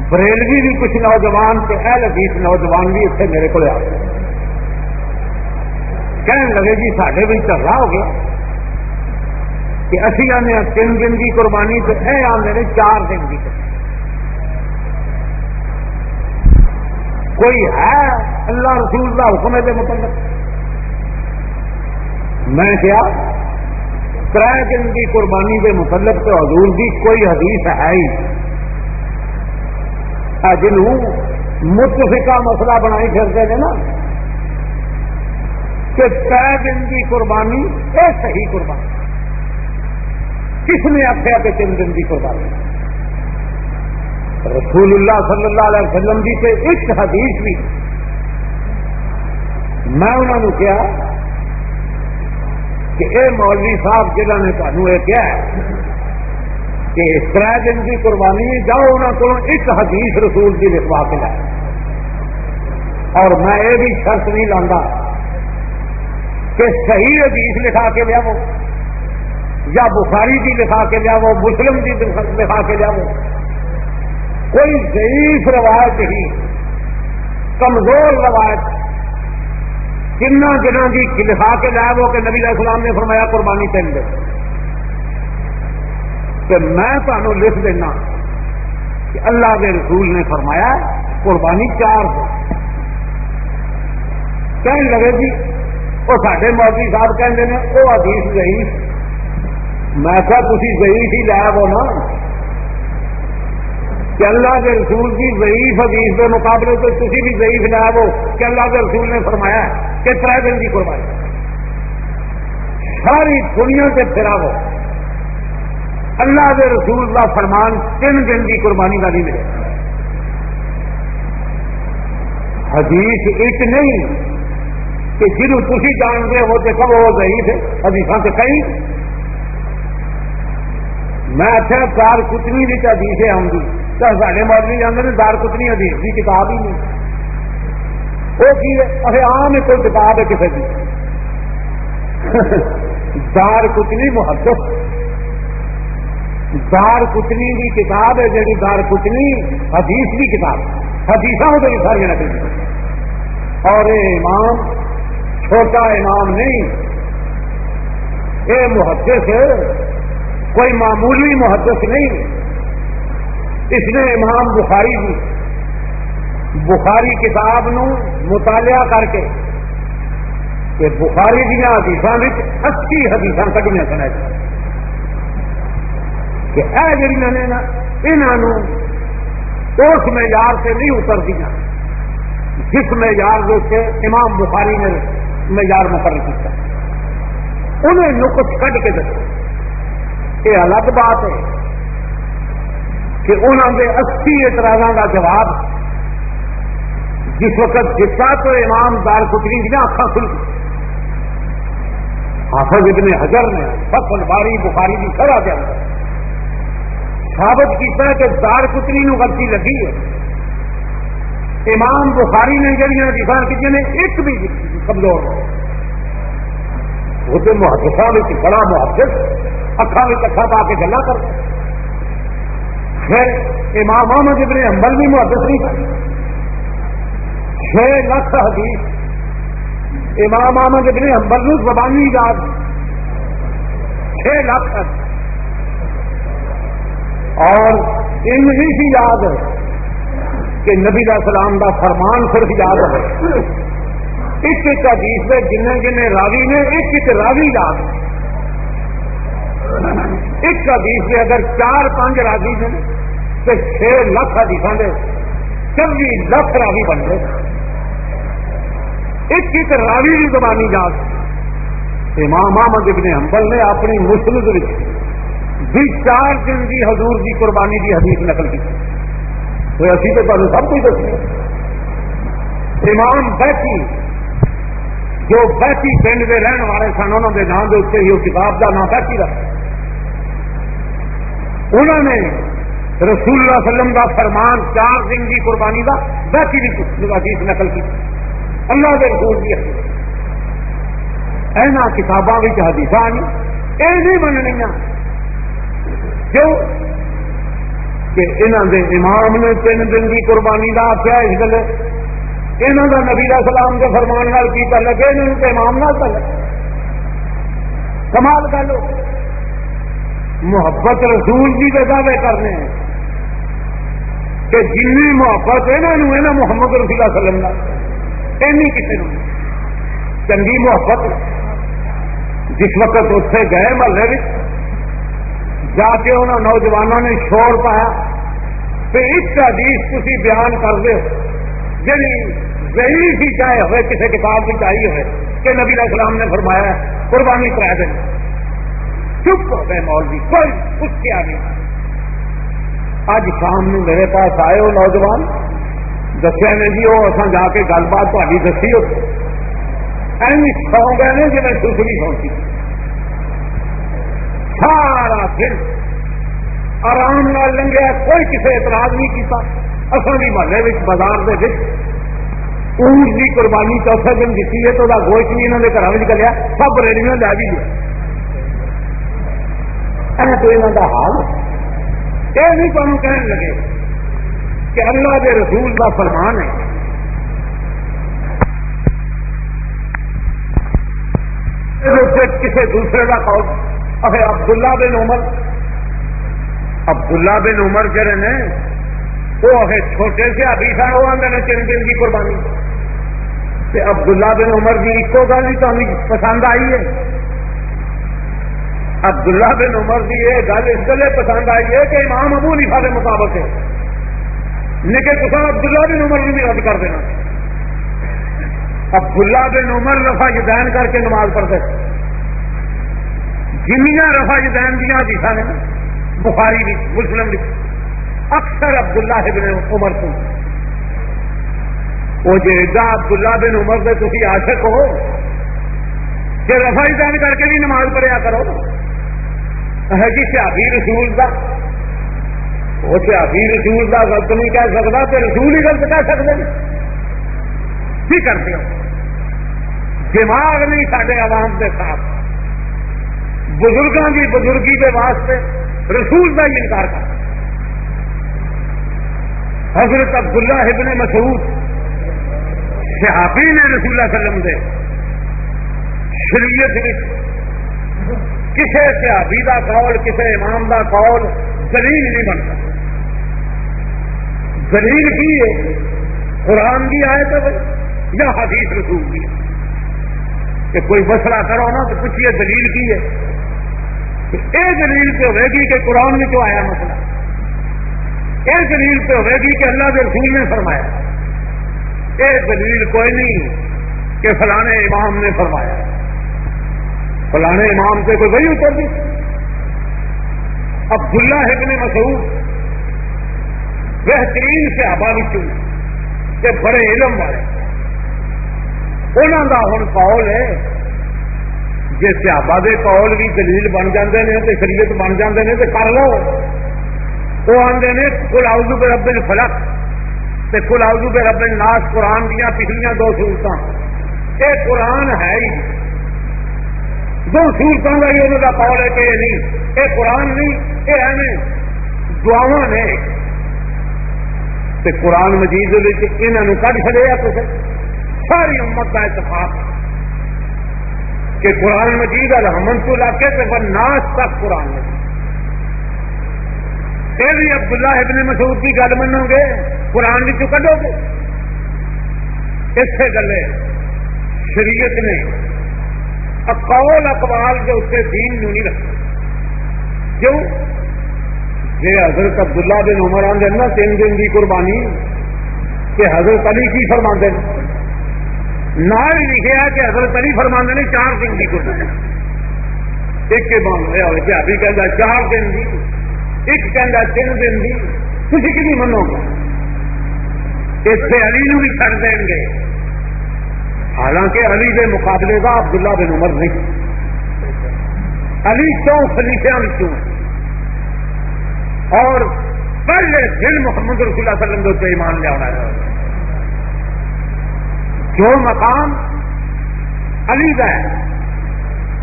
بریلوی بھی کچھ نوجوان اہل حدیث نوجوان بھی اتنے میرے کو آ کہنے لگے جی سڈے بھی چلا ہو گیا. کہ اسی آنے تین دن کی قربانی تو یہ آدھے چار دن کی کوئی ہے اللہ رسول کا حکم ہے مطلب میں کیا؟ تر دن کی قربانی کے متعلق تو حضور کی کوئی حدیث ہے ہی۔ جن متفقہ مسئلہ بنائی پھرتے ہیں نا۔ کہ تر دن کی قربانی یہ صحیح قربانی۔ کس نے آخیا کہ تین دن کی قربانی؟ رسول اللہ صلی اللہ علیہ وسلم جی سے ایک حدیث بھی۔ میں انہوں نے کیا کہ اے مولوی صاحب جنہوں نے تمہیں یہ کیا ہے کہ تر دن کی قربانی جاؤ انہوں کو ایک حدیث رسول کی لکھوا کے لائے۔ اور میں یہ بھی شرط نہیں لانا کہ صحیح حدیث لکھا کے لیا یا بخاری کی لکھا کے لیا مسلم کی لکھا کے لیا کوئی ضعیف روایت ہی، کمزور روایت کن جنہ کی لکھا کے لایا وہ کہ نبی علیہ السلام نے فرمایا قربانی تین دے۔ کہ میں تمہیں لکھ دینا کہ اللہ کے رسول نے فرمایا قربانی چار ہو کہنے لگے جی وہ سارے مولوی صاحب کہتے ہیں وہ حدیث ضعیف میں کہا تھی ضعیف ہی لایا وہ نا کہ اللہ کے رسول کی ضعیف حدیث کے مقابلے تو تھی بھی ضعیف لایا وہ کہ اللہ کے رسول نے فرمایا کہ تر دن کی قربانی ساری دنیا سے پھرا وہ اللہ کے رسول کا فرمان تین دن کی قربانی کا نہیں ملے حدیث ایک نہیں کہ جنہوں تھی جانتے ہو تو کب وہ ضعیف ہے حدیث سے کہیں۔ میں اچھا کار کتنی بھی حدیث ہے آؤں گی تو سارے مولوی جانے دار کتنی حدیث کی کتاب ہی نہیں۔ وہ کی ہے؟ ارے آم کوئی کتاب ہے کسی کی دار کتنی محبت۔ دار کتنی کی کتاب ہے جی دار کتنی حدیث کی کتاب۔ حدیثہ حدیث تو ساری نکل اور امام چھوٹا امام نہیں۔ یہ محدث، کوئی معمولی محدث نہیں۔ اس نے امام بخاری کی بخاری کتاب نو مطالعہ کر کے، کہ بخاری دیا حدیث اسی حدیث کٹیاں سنا کہ اے جی نے نا انہوں اس معیار سے نہیں اتر دیا جس معیار کے امام بخاری نے معیار مقرر کیا۔ انہیں نقص کٹ کے دسو۔ یہ الگ بات ہے کہ انہوں نے اسی اعتراضوں کا جواب جس وقت جسا تو امام دار کتری دیا اکھا کھل حافظ ابن حجر نے فصل باری بخاری کی سرا کے اندر ثابت کیا کہ دار کتری نو غلطی لگی ہے۔ امام بخاری نے جڑی دفاع کی نے ایک بھی کمزور وہ تو محدثہ میں بڑا محدث اکھا میں اکھا پا کے گلا کر۔ پھر امام محمد ابن حنبل بھی محدث نہیں تھا۔ چھ لاکھ حدیث۔ امام محمد ابن حنبل نے زبانی یاد۔ چھ لاکھ اور ان ہی سی یاد ہے۔ کہ نبی علیہ السلام کا فرمان صرف یاد ہے ایک ایک حدیث میں جن جن راوی نے، ایک ایک راوی یاد ایک حدیث میں اگر چار پانچ راوی نے تو چھ لاکھ حدیث دے، چوبی لاکھ راوی بن گئے۔ ایک ایک راوی کی زبانی یاد امام احمد ابن حنبل نے اپنی مسلط بھی چار دن کی حضور کی قربانی کی حدیث نقل کی۔ تو اسی تو تمہیں سب کچھ دس امام بیٹھی جو بیٹھی پنڈ کے رہن والے سن انہوں کے نام کے اتنے ہی کتاب کا نام بیٹھی رکھا انہوں نے رسول اللہ علیہ وسلم کا فرمان چار دن کی قربانی کا بیٹھی حدیث نقل کی۔ اللہ کے رسول کی ایسا کتاباں حدیث یہ نہیں بننیا کیوں کہ انہوں نے امام نے تین دن کی قربانی کا آخیا اس گل یہاں کا نبی سلام کے فرمان نال کی کر لگے انہوں نے امام نال کر کمال کر لو محبت رسول جی کی کے دعوے کرنے۔ ہیں کہ جن محبت یہاں محمد رسول اللہ وسلم کا اینی کسی چنگی محبت۔ جس وقت اتنے گئے محلے جا کے انہوں نوجوانوں نے شور پایا۔ کہ اس حدیث تھی بیان کر دو جی ضرور سی چاہے ہوئے کسی کتاب بھی چاہیے ہوئے کہ نبی علیہ السلام نے فرمایا ہے، قربانی کرا دیں چپ ہو گئے مولوی، کوئی کچھ کیا نہیں اج شام میں میرے پاس آئے ہو نوجوان، دسیا نے جی وہ اصل جا کے گل بات تاری دسی ہو۔ سو گئے جی میں سوچنی سوچی سارا دن آرام نال لنگیا کوئی کسی اعتراض نہیں کیتا۔ اصل بھی محلے بازار کے اونٹ کی قربانی چوتھے دن دیتی ہے، تو گوشت نہیں انہوں نے گھر میں نکلیا سب ریڑیاں لے بھی لیا۔ تو یہاں کا حال یہ نہیں تمہیں کہنے لگے کہ اللہ کے رسول کا فرمان ہے۔ کسی دوسرے کا قول اخے عبداللہ بن عمر عبداللہ بن عمر جڑے نے، وہ چھوٹے سے ابھی سن وہ آدھے تین دن کی قربانی۔ عبداللہ بن عمر کی ایک گل ہی تمہیں پسند آئی ہے۔ عبداللہ بن عمر کی یہ گل اس گلے پسند آئی ہے کہ امام ابو نیفا کے مطابق ہے۔ لیکن تصا عبداللہ بن عمر بھی رد کر دینا۔ عبداللہ بن عمر رفا جدین کر کے نماز پڑھتے۔ جنیا رفا جدین دیا حدیث نے۔ بخاری بھی، مسلم بھی. اکثر عبداللہ بن عمر کو. وہ جا عبداللہ بن عمر سے تھی عاشق ہو، کہ رفا جدین کر کے بھی نماز پڑھیا کرو. ہے جی سیابی رسول کا وہ سیابی رسول کا غلط نہیں کہہ سکتا تو رسول ہی غلط کہہ سکتے کی کرتے ہو؟ دماغ نہیں سارے عوام کے ساتھ. بزرگوں کی بزرگی کے واسطے رسول کا ہی انکار کر حضرت عبداللہ ابن مسعود صحابی نے رسول اللہ وسلم دے۔ شریعت کسی صحابی کا قول کسی امام کا قول دلیل نہیں بنتا دلیل کی ہے؟ قرآن کی آئے تو یا حدیث رسول کی کہ کوئی مسئلہ کرو نا تو پوچھیے دلیل کی ہے۔ یہ دلیل پہ ہوئے گی کہ قرآن میں کیوں آیا مسئلہ؟ یہ دلیل پہ ہوئے گی کہ اللہ کے رسول نے فرمایا۔ یہ دلیل کوئی نہیں کہ فلانے امام نے فرمایا۔ فلانے امام سے کوئی وہی اتر دی۔ عبداللہ ابن مسعود بہترین سے آبادی کہ بڑے علم والے۔ انہوں کا ہوں قول ہے جی سیابا کے قول بھی دلیل بن جاتے ہیں تو شریعت بن جاتے ہیں تو کر لو۔ وہ آتے ہیں کل آؤزو کے رب فلک تے کل آؤزو کے رب ناس قرآن دیا پچھلیاں دو سہولت یہ قرآن ہے ہی۔ دو سہولتوں کا ہی انہوں کا قول ہے کہ یہ نہیں۔ یہ قرآن نہیں یہ ایویں دعوا نے۔ قرآن مجید انہوں کھ چلے کچھ ساری امت کا اتفاق۔ کہ قرآن مجید الحمد تو علاقے سے وہ تک قرآن مجید پھر بھی عبداللہ ابن مسعود کی گل منو گے، قرآن بھی تو کڈو گے۔ اس سے گلے شریعت نے اقول اقوال کے اتنے دین نو نہیں رکھا کیوں؟ جی حضرت عبداللہ بن عمر آدھے نا، تین دن کی قربانی، کہ حضرت علی کی فرما دیں نہ لکھا کہ حضرت علی فرما نے چار دن کی قربانی ایک کے بان ہوا ہوئے کہ ابھی کہہ چار دن کی ایک کہہ تین دن کی تھی کہ نہیں منو گے؟ اس سے علی نو بھی چڑ دیں گے۔ حالانکہ علی کے مقابلے کا عبداللہ بن عمر نہیں۔ علی کیوں خلیفیا کیوں اور پہلے دن محمد رسول اللہ صلی اللہ علیہ وسلم ایمان لیا ہے۔ جو مقام علی کا ہے۔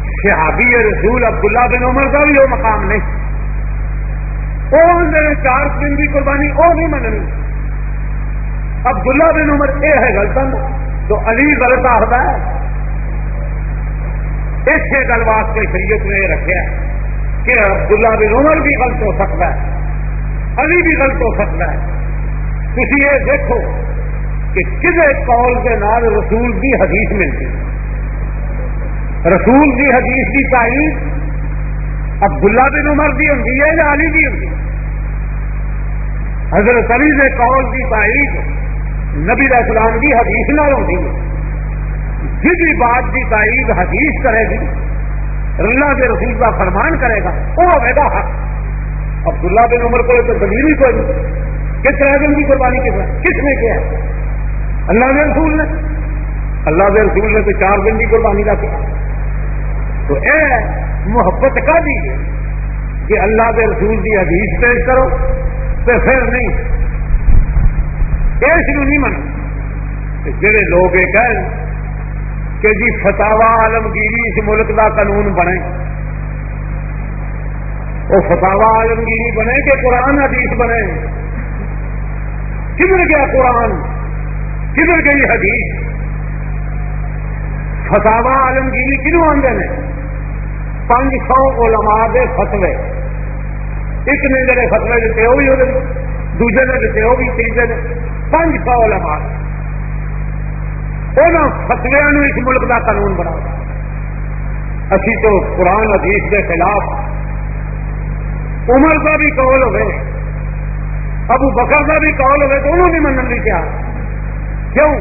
شہابی رسول عبداللہ بن عمر کا بھی وہ مقام نہیں۔ وہ چار دن کی قربانی وہ نہیں مننی۔ عبداللہ بن عمر یہ ہے غلط تو علی غلط آخر ہے۔ اس سے گل واسطے شریعت نے یہ رکھا کہ عبداللہ بن عمر بھی غلط ہو سکتا ہے، علی بھی غلط ہو سکتا ہے۔ تھی یہ دیکھو کہ کسی قول کے نال رسول کی حدیث ملتی۔ رسول کی حدیث کی تعریف عبداللہ بن عمر کی ہوں ہے یا علی کی ہوں حضرت علی کے قول کی تعریف نبی اسلام کی حدیث نہ ہوتی ہے۔ جس بھی بات کی تعریف حدیث کرے گی، اللہ کے رسول کا فرمان کرے گا، وہ ہوئے گا حق۔ عبداللہ بن عمر کو تو دلیل ہی کوئی نہیں۔ کس طرح دن کی قربانی کس کس نے کیا؟ ہے اللہ کے رسول نے۔ اللہ کے رسول نے تو چار دن کی قربانی کا کیا تو اے محبت کا دی کہ اللہ کے رسول کی حدیث پیش کرو تو پھر نہیں۔ اس نہیں من جڑے لوگ یہ کہ کہ جی فتوا عالمگیری اس ملک کا قانون بنے۔ وہ فتوا عالمگیری بنے کہ قرآن حدیث بنے۔ کدھر گیا قرآن؟ کدھر گئی حدیث۔ فتوا عالمگیری کنو آدھے نے؟ پانچ سو علماء دے فتوے۔ ایک نے جڑے فتوے دیتے وہ بھی وہ دوجے نے دیتے وہ بھی تیسرے نے۔ پانچ سو علماء۔ ان فتویا اس ملک کا قانون بنا اسی تو قرآن حدیث کے خلاف۔ عمر کا بھی قول ہوئے، ابو بکر کا بھی قول ہوئے تو انہوں نے منن لی کیا کیوں؟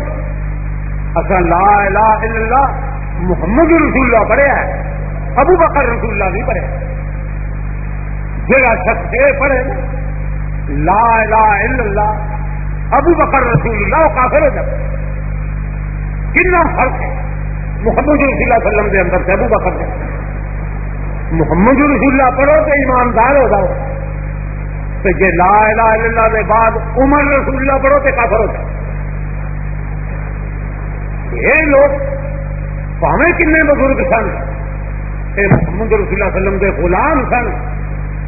اصا لا الہ الا اللہ، محمد رسول اللہ پڑھیا ہے ابو بکر رسول اللہ نہیں پڑھیا جگہ شخص یہ پڑھے لا الہ الا اللہ، ابو بکر رسول اللہ وہ کافر ہو جاتا کتنا فرق ہے؟ محمد رسول اللہ وسلم کے اندر سے ابو بکر سے محمد رسول اللہ پڑھو تو ایماندار ہو جاؤ۔ تو یہ لا الہ الا اللہ کے بعد عمر رسول اللہ پڑھو تو کافر ہو جاؤ۔ یہ لوگ پاوے کن بزرگ سن؟ یہ محمد رسول اللہ وسلم کے غلام سن۔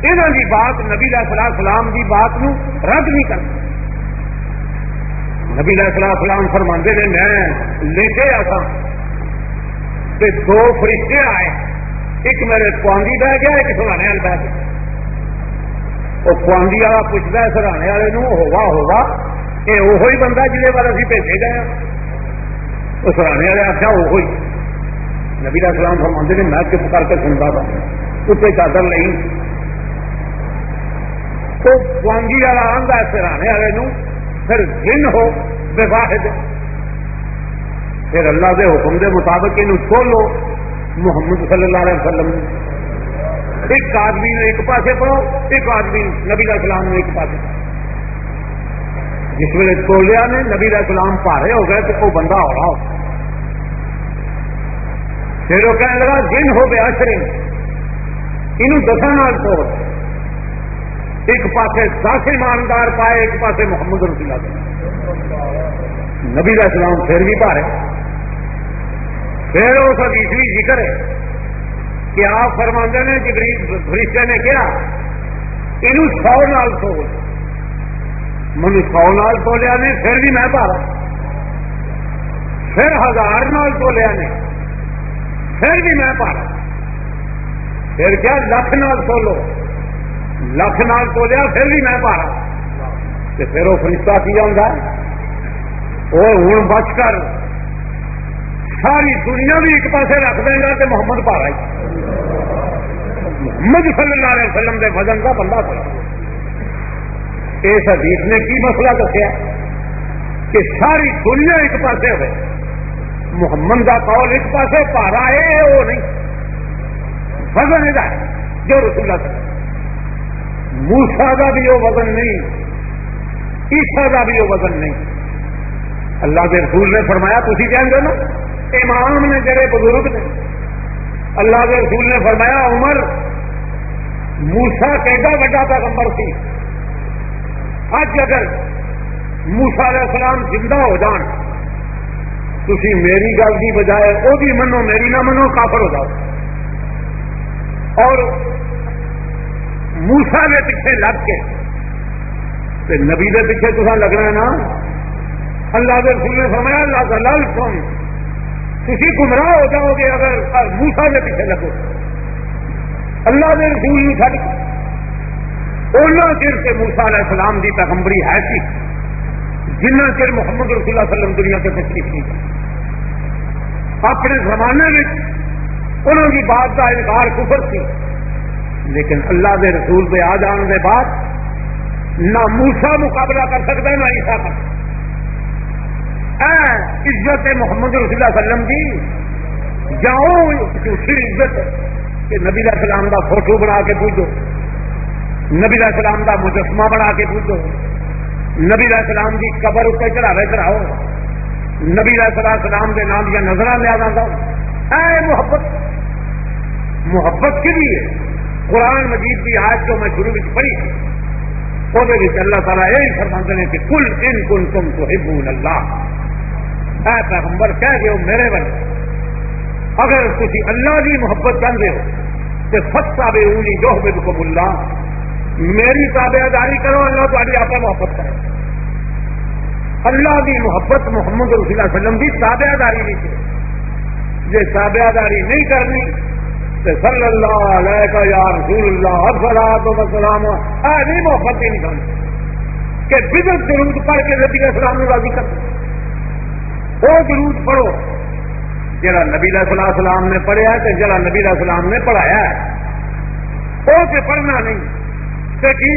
یہاں کی بات نبی علیہ سلام کی بات نو رد نہیں کرتا نبی علیہ سلام فرما نے، میں لے آسا کہ دو فرشتے آئے۔ ایک میرے کوانگی بہ گیا، ایک سرانے والے بہ گیا۔ وہ کوانگی والا پوچھتا ہے سرانے والے ہوا ہوا یہ وہی بندہ جی بار ابھی بھیجے گئے وہ سرانے والے آخیا وہی نبی سلام فرماندے نے، میں چپ کر کے سنتا تھا۔ اتنے چادر نہیں تو وانگی والا آندا ہے سرانے والے پھر جن ہو، بے واحد۔ پھر اللہ کے حکم کے مطابق یہ کھولو۔ محمد صلی اللہ علیہ وسلم۔ ایک آدمی نے ایک پاسے پڑھو، ایک آدمی نبی علیہ السلام نے ایک پاسے۔ جس ویلے کھولیا نے، نبی علیہ السلام پارے ہو گئے تو وہ بندہ ہو رہا ہو۔ پھر وہ کہنے لگا، جن ہو گیا شرم یہ دسا نال تو ایک پاسے دس ایماندار پائے، ایک پاسے محمد رسول اللہ نبی کا سلام پھر بھی پارے پھر اس حدیث ذکر ہے کہ آپ فرماندے نے کہ فرشتے نے کیا یہ سو نال تو من سو نال تولیا نے، پھر بھی میں پارا پھر ہزار نال تولیا نے۔ پھر بھی میں پارا پھر کیا لکھ نال سولو لکھ نال تولیا پھر بھی میں پارا پھر وہ فرشتہ کی آتا وہ ہوں بچ کر ساری دنیا بھی ایک پاسے رکھ دینا تو محمد پارا محمد صلی اللہ علیہ وسلم دے وزن کا بندہ کوئی اس حدیث نے کی مسئلہ دسیا؟ کہ ساری دنیا ایک پاسے ہوئے۔ محمد کا قول ایک پاس پارا ہے، وہ نہیں۔ وزن ادا ہے۔ جو رسول اللہ موسا کا بھی وہ وزن نہیں۔ عیسا کا بھی وہ وزن نہیں۔ اللہ کے رسول نے فرمایا تھی کہہ دو نا، امام نے جڑے بزرگ نے۔ اللہ کے رسول نے فرمایا، عمر موسا کیڈا بڑا پیغمبر سی۔ اج اگر موسا علیہ السلام زندہ ہو جان تھی میری گل کی بجائے وہ بھی منو، میری نہ منو، کافر ہو جاؤ۔ اور موسا کے پیچھے لگ کے، تے نبی کے پیچھے تصا لگنا ہے نا۔ اللہ کے رسول نے فرمایا اللہ کا لال سن تھی گمراہ ہو جاؤ گے اگر موسا کے پیچھے لگو۔ اللہ کے رسول نہیں چڑھ انہوں چر سے موسا علیہ السلام کی پیغمبری ہے سی۔ جنہ چر محمد رسول اللہ وسلم دنیا سے تشریف نہیں اپنے زمانے میں انہوں کی بات کا انکار کفر تھی۔ لیکن اللہ کے رسول پہ آ جان کے بعد نہ موسا مقابلہ کر سکتا ہے، نہ عیسا کر عزت محمد رسول اللہ وسلم کی جاؤ جھوٹھی عزت کہ نبی علیہ السلام کا فوٹو بنا کے پوجو نبی علیہ السلام کا مجسمہ بنا کے پوجو نبی علیہ السلام کی قبر اتنے چڑھاوے چڑھاؤ۔ نبی علیہ السلام کے نام دیا نظر لیا جاتا اے محبت محبت کے لیے قرآن مجید کی آج جو میں شروع پڑھی وہ اللہ تعالیٰ یہی فرمند ہے کہ کل ان کل تم تو ہبون اللہ۔ اے پیغمبر، کہہ دو میرے بل اگر کسی اللہ کی محبت کر دے ہو، تو فتح بے اونی جو بے اللہ۔ میری تابع داری کرو، اللہ تاری آپ محبت کرو۔ اللہ کی محبت محمد رسول اللہ علیہ وسلم کی تابع داری نہیں کرو۔ جی تابع داری نہیں کرنی تو صلی اللہ علیہ کا یا رسول اللہ حضرات وسلام ایسی محبت ہی نہیں کرنی۔ کہ بدت ضرور پڑھ کے نبی السلام کو راضی کر وہ ضرور پڑھو جہاں نبی علیہ السلام نے پڑھیا ہے تو جہاں نبی علیہ السلام نے پڑھایا ہے۔ وہ پڑھنا نہیں۔ دیکھی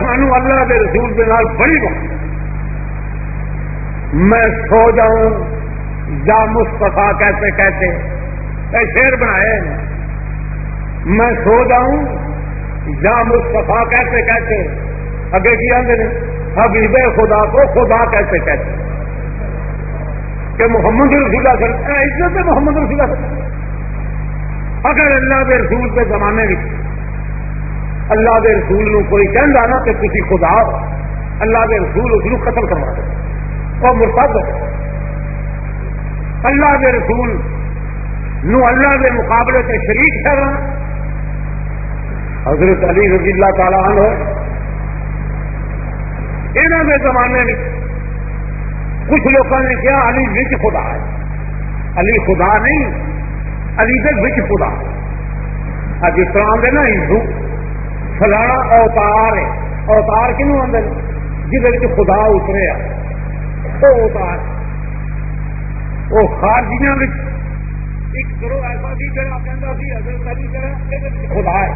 سانو اللہ کے رسول کے نال بڑی بات۔ میں سو جاؤں، یا مستفا کیسے کہتے یہ شیر بنایا میں سو جاؤں، یا مستفا کیسے کہتے اگے کی آدھے حبیب خدا کو خدا کیسے کہتے کہ محمد رسول عزت محمد رسول اگر اللہ کے رسول کے زمانے میں اللہ دے رسول نو کوئی کہندا نا کہ تھی خدا ہو۔ اللہ دے رسول اس کو قتل کروا دے اور مرتد ہو۔ اللہ دے رسول نو اللہ دے مقابلے سے شریک ٹھہرا حضرت علی رضی اللہ تعالی عنہ۔ یہاں دے زمانے میں کچھ لوگوں نے کیا علی وچ خدا ہے۔ علی خدا نہیں، علی دے وچ خدا ہے۔ اسلام طرح دے نا، ہندو فلاں اوتار ہے۔ اوتار کنوں آدھے جہد خدا اتریا وہ اوتار۔ وہ خارجیاں ایک ایسا بھی جڑا حضرت علی خدا ہے۔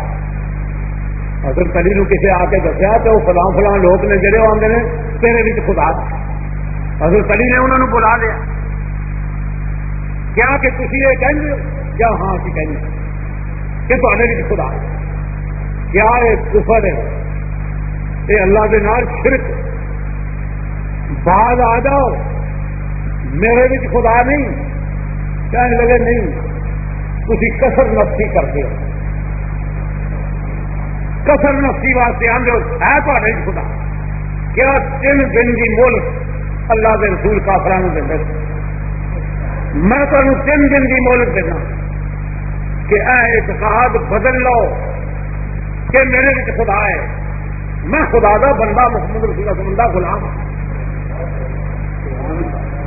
حضرت علی نو کسی آ کے دسیا تو وہ فلاں فلاں لوگ نے جڑے وہ آتے ہیں تیرے خدا حضرت علی نے انہوں نے بلا لیا۔ کیا کہ تھی یہ کہیں ہو؟ ہاں اسی کہیں کہ تے خدا ہے۔ کیا یہ کفر ہے؟ یہ اللہ کے نال شرک۔ بعد آ جاؤ میرے بھی خدا نہیں، کہنے لگے نہیں تھی کسر نفسی کرتے ہو۔ کسر نفسی واسطے آدھے ہے تھوڑے خدا۔ کیا تین دن کی مول اللہ کے رسول کافران دے میں تمہیں تین دن کی مولک دینا کہ اے اتحاد بدل لو۔ کہ میرے لیے خدا ہے۔ میں خدا دا بندہ، محمد رسول کا بندہ غلام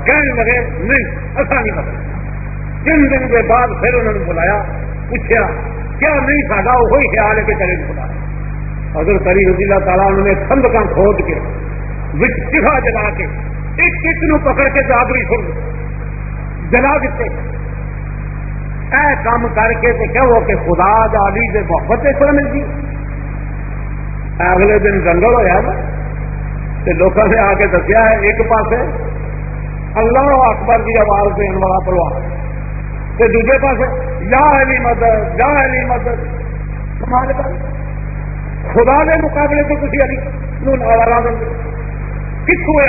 کہنے لگے، نہیں، ایسا نہیں پتا تین دن کے بعد پھر انہوں نے بلایا، پوچھا، کیا نہیں ساڈا؟ وہی خیال ہے کہ کرے خدا اگر کری رضی اللہ تعالیٰ انہوں نے کھند کا کھود کے، وچ چفا جلا کے، ایک ایک نو پکڑ کے جادری چھوڑ جلا دیتے۔ اے کام کر کے تے کہو کہ خدا دا علی دے محبت اس طرح ملتی اگلے دن جنگل ہوا نا لوگوں نے آ کے دسیا ہے، ایک پاس اللہ اکبر کی آواز دین والا پروار دوجے پاس یا علی مدد، یا علی مدد کمال کر خدا کے مقابلے تو کسی علی نارا دیں کتوں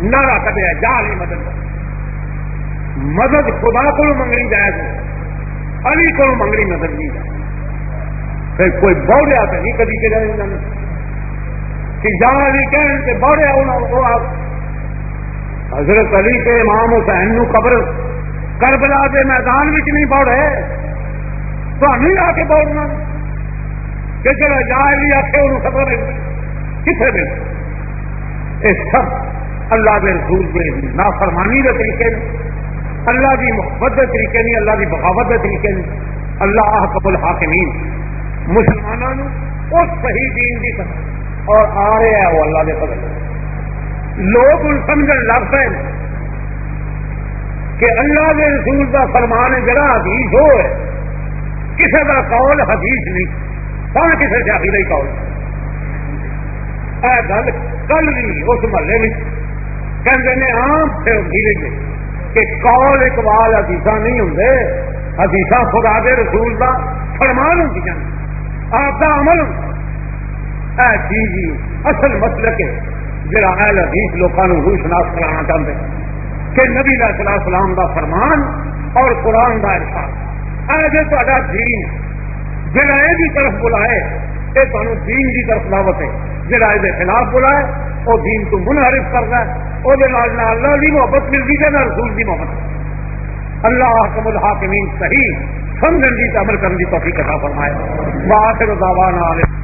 نارا کدیا جا علی مدد۔ مدد خدا کو منگنی جائے علی کو منگنی مدد۔ پھر کوئی بوڑھیا تو نہیں کدی کہ جائے کہ جا علی کہنے سے بوڑھیا حضرت علی کے امام حسین نو قبر کربلا کے میدان میں نہیں بوڑھے تو آ کے بوڑنا کہ چلو جا علی آخے انہوں خبر کتنے دن یہ سب اللہ کے رسول کے نافرمانی کے طریقے نے اللہ کی محبت کے طریقے نہیں اللہ کی بغاوت کے طریقے نہیں اللہ قبل حاکمین مسلمانوں اس صحیح دین کی طرح اور آ رہے ہیں وہ اللہ کے پتہ لوگ ان سمجھ لگ پے کہ اللہ کے رسول کا فرمان جڑا حدیث ہو ہے کسی کا قول حدیث نہیں کہاں کسی سے آخر ہی قول۔ اے گل کل بھی اس محلے میں کہ عام سے دھیرے گے کہ قول اقبال حدیث نہیں ہوں حدیث خدا کے رسول کا فرمان ہوں آپ کا عمل۔ اے جی جی اصل مسلک ہے۔ جڑا اہل حدیث لوگوں روح شناخت کرانا چاہتے ہیں۔ کہ نبی علیہ السلام کا فرمان اور قرآن کا ارشاد۔ اے جی تا دین، جڑا یہ طرف بلائے یہ تمہیں دین کی طرف دعوت ہے۔ جڑا یہ خلاف بلائے وہ دین تو منحرف کرتا ہے۔ وہ اللہ کی محبت ملتی ہے نہ رسول کی محبت۔ اللہ حکم الحاکمین صحیح سمجھن کی عمل کرنے کی توفیق عطا فرمائے واخر دعوانا علیہ